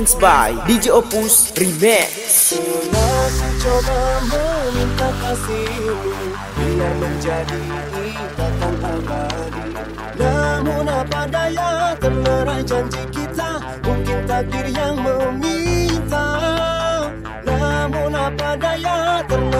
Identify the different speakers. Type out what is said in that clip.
Speaker 1: Performance by DJ Opus Remix.
Speaker 2: Coba meminta kasihmu Biar menjadi ikatan abadi Namun apa daya terlerai janji kita? Mungkin takdir yang meminta. Namun apa daya terlerai